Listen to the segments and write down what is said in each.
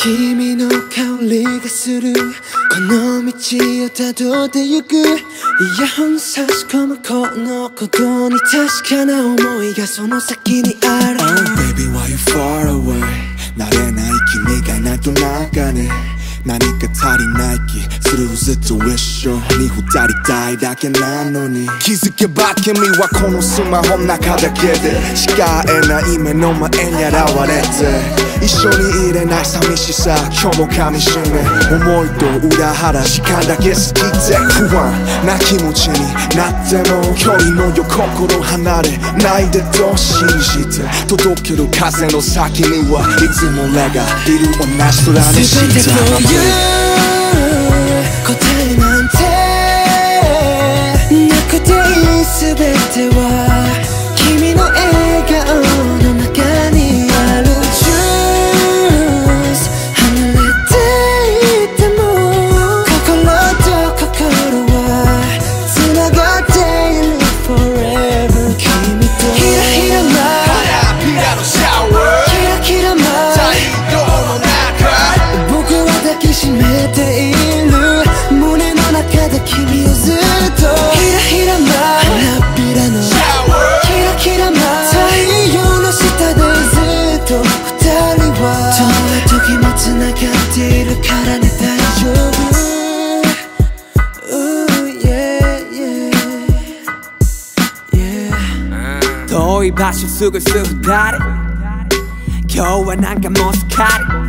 君の香りがするこの道をたどってゆく。イヤホン差し込むこのことに確かな思いがその先にある。Oh baby why you far away? 慣れない君がなんとなかね。何か足りない気するずっと一緒に二人たいだけなのに。気づけば君はこのスマホの中だけでしか会えない目の前に現れて一緒にいれない寂しさ今日も噛みしめ思いと裏腹時間だけ過ぎて不安な気持ちになっても距離のよ心離れないでと信じて届ける風の先にはいつも俺がいる同じ空に。全て for した you しめている胸の中で君をずっとひらひらま花びらのシャワーキラキラま太陽の下でずっと二人は遠い時も繋がっているからね大丈夫 Ooh, yeah, yeah, yeah. 遠い場所すぐすぐ二人今日はなんかもうすっかり？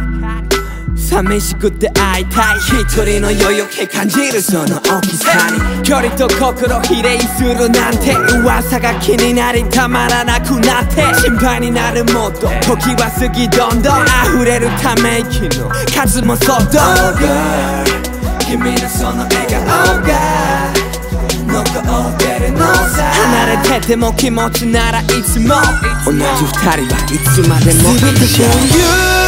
寂しくて会いたい。一人の余裕感じるその大きさに。距離と心比例するなんて噂が気になりたまらなくなって。心配になるもっと時は過ぎどんどん溢れるため息の数もそっと Oh girl 君のその笑顔が残ってるのさ。離れてても気持ちならいつも。同じ二人はいつまでも。一緒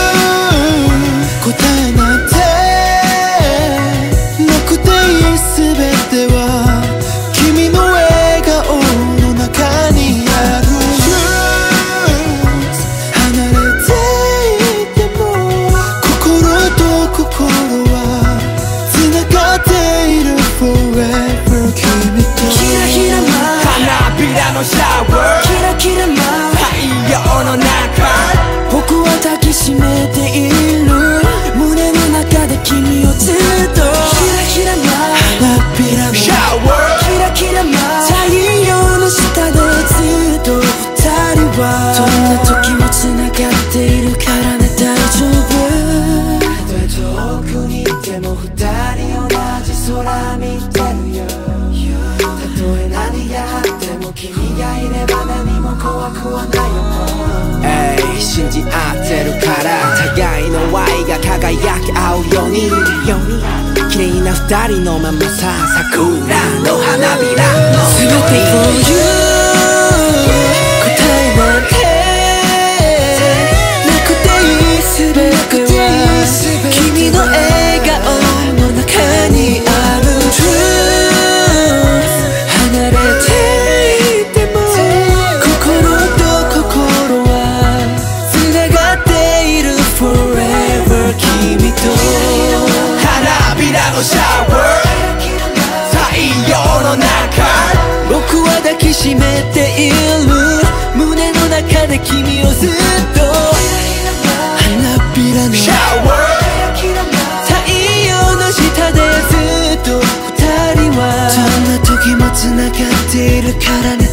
のシャワーキラキラマ太陽の中僕は抱きしめている。胸の中で君をずっと。キラキラな花びらのシャワーキラキラな太陽の下でずっと。二人は。どんな時も繋がっているからね大丈夫。たとえ遠くにいても二人同じ空見てるよ君がいれば何も怖くはないよ、信じ合ってるから互いの愛が輝き合うように。綺麗な二人のままさ桜の花びら。の全て for you 答えなんてなくていい全ては君の絵しめている胸の中で君をずっと花びらのシャワー太陽の下でずっと二人はどんな時も繋がっているからね